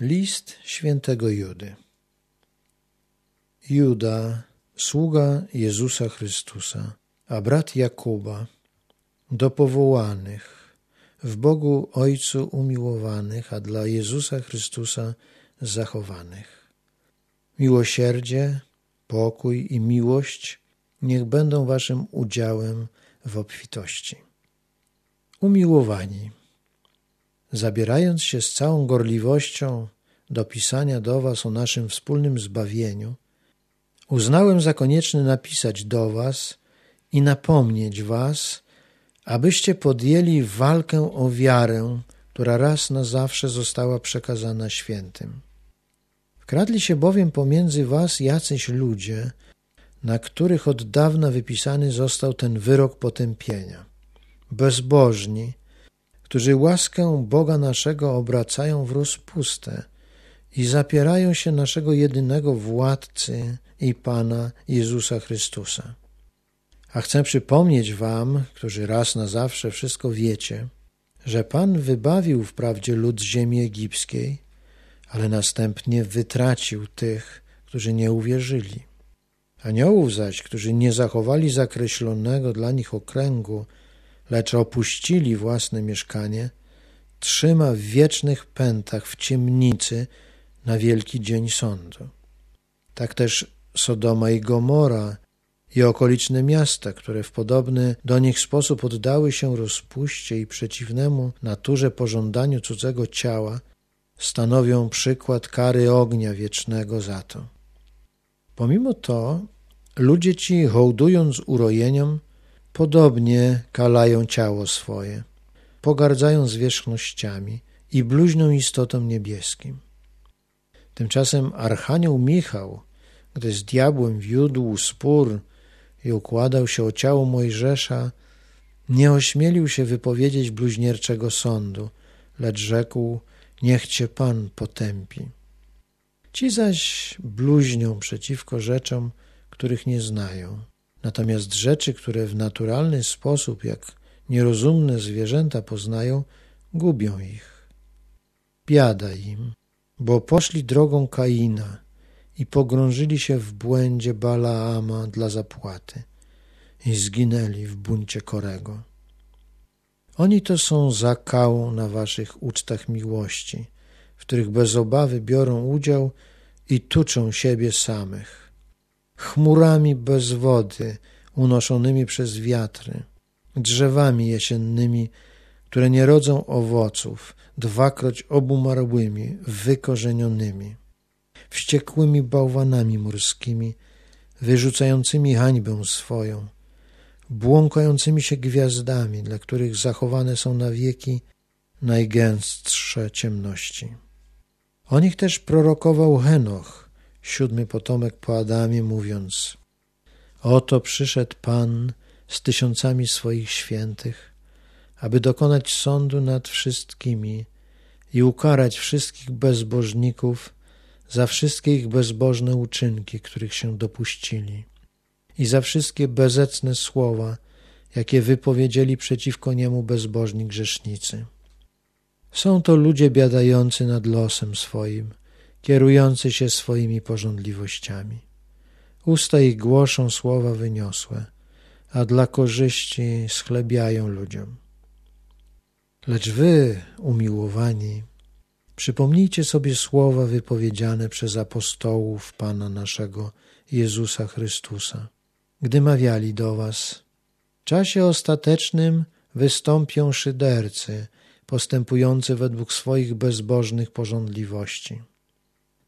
List świętego Judy. Juda, sługa Jezusa Chrystusa, a brat Jakuba, do powołanych, w Bogu Ojcu umiłowanych, a dla Jezusa Chrystusa zachowanych. Miłosierdzie, pokój i miłość niech będą waszym udziałem w obfitości. Umiłowani zabierając się z całą gorliwością do pisania do Was o naszym wspólnym zbawieniu, uznałem za konieczne napisać do Was i napomnieć Was, abyście podjęli walkę o wiarę, która raz na zawsze została przekazana świętym. Wkradli się bowiem pomiędzy Was jacyś ludzie, na których od dawna wypisany został ten wyrok potępienia. Bezbożni, którzy łaskę Boga naszego obracają w rozpustę i zapierają się naszego jedynego władcy i Pana Jezusa Chrystusa. A chcę przypomnieć Wam, którzy raz na zawsze wszystko wiecie, że Pan wybawił wprawdzie lud z ziemi egipskiej, ale następnie wytracił tych, którzy nie uwierzyli. Aniołów zaś, którzy nie zachowali zakreślonego dla nich okręgu, lecz opuścili własne mieszkanie, trzyma w wiecznych pętach w ciemnicy na wielki dzień sądu. Tak też Sodoma i Gomora i okoliczne miasta, które w podobny do nich sposób oddały się rozpuście i przeciwnemu naturze pożądaniu cudzego ciała, stanowią przykład kary ognia wiecznego za to. Pomimo to ludzie ci, hołdując urojeniom, Podobnie kalają ciało swoje, pogardzają zwierzchnościami i bluźną istotą niebieskim. Tymczasem Archanioł Michał, gdy z diabłem wiódł spór i układał się o ciało Mojżesza, nie ośmielił się wypowiedzieć bluźnierczego sądu, lecz rzekł, niech cię Pan potępi. Ci zaś bluźnią przeciwko rzeczom, których nie znają. Natomiast rzeczy, które w naturalny sposób, jak nierozumne zwierzęta poznają, gubią ich. Biada im, bo poszli drogą Kaina i pogrążyli się w błędzie Balaama dla zapłaty i zginęli w buncie Korego. Oni to są zakałą na waszych ucztach miłości, w których bez obawy biorą udział i tuczą siebie samych chmurami bez wody unoszonymi przez wiatry, drzewami jesiennymi, które nie rodzą owoców, dwakroć obumarłymi, wykorzenionymi, wściekłymi bałwanami morskimi, wyrzucającymi hańbę swoją, błąkającymi się gwiazdami, dla których zachowane są na wieki najgęstsze ciemności. O nich też prorokował Henoch, siódmy potomek po Adamie, mówiąc: Oto przyszedł Pan z tysiącami swoich świętych, aby dokonać sądu nad wszystkimi i ukarać wszystkich bezbożników za wszystkie ich bezbożne uczynki, których się dopuścili, i za wszystkie bezecne słowa, jakie wypowiedzieli przeciwko niemu bezbożni grzesznicy. Są to ludzie biadający nad losem swoim, kierujący się swoimi porządliwościami. Usta ich głoszą słowa wyniosłe, a dla korzyści schlebiają ludziom. Lecz wy, umiłowani, przypomnijcie sobie słowa wypowiedziane przez apostołów Pana naszego Jezusa Chrystusa, gdy mawiali do was: W czasie ostatecznym wystąpią szydercy, postępujący według swoich bezbożnych porządliwości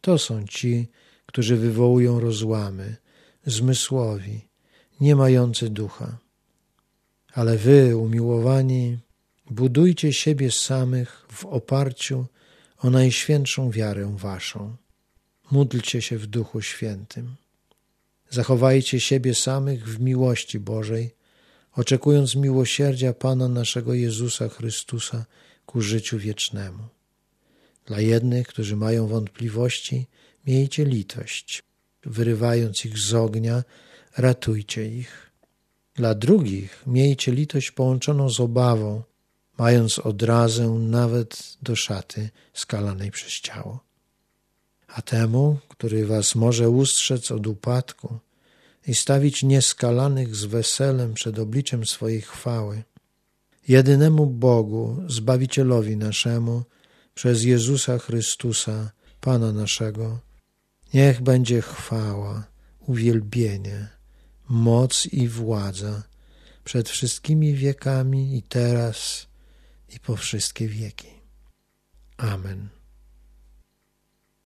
to są ci, którzy wywołują rozłamy, zmysłowi, nie mający ducha. Ale wy, umiłowani, budujcie siebie samych w oparciu o najświętszą wiarę waszą. Módlcie się w Duchu Świętym. Zachowajcie siebie samych w miłości Bożej, oczekując miłosierdzia Pana naszego Jezusa Chrystusa ku życiu wiecznemu. Dla jednych, którzy mają wątpliwości, miejcie litość. Wyrywając ich z ognia, ratujcie ich. Dla drugich miejcie litość połączoną z obawą, mając odrazę nawet do szaty skalanej przez ciało. a temu, który was może ustrzec od upadku i stawić nieskalanych z weselem przed obliczem swojej chwały, jedynemu Bogu, Zbawicielowi naszemu, przez Jezusa Chrystusa, Pana naszego, niech będzie chwała, uwielbienie, moc i władza przed wszystkimi wiekami i teraz i po wszystkie wieki. Amen.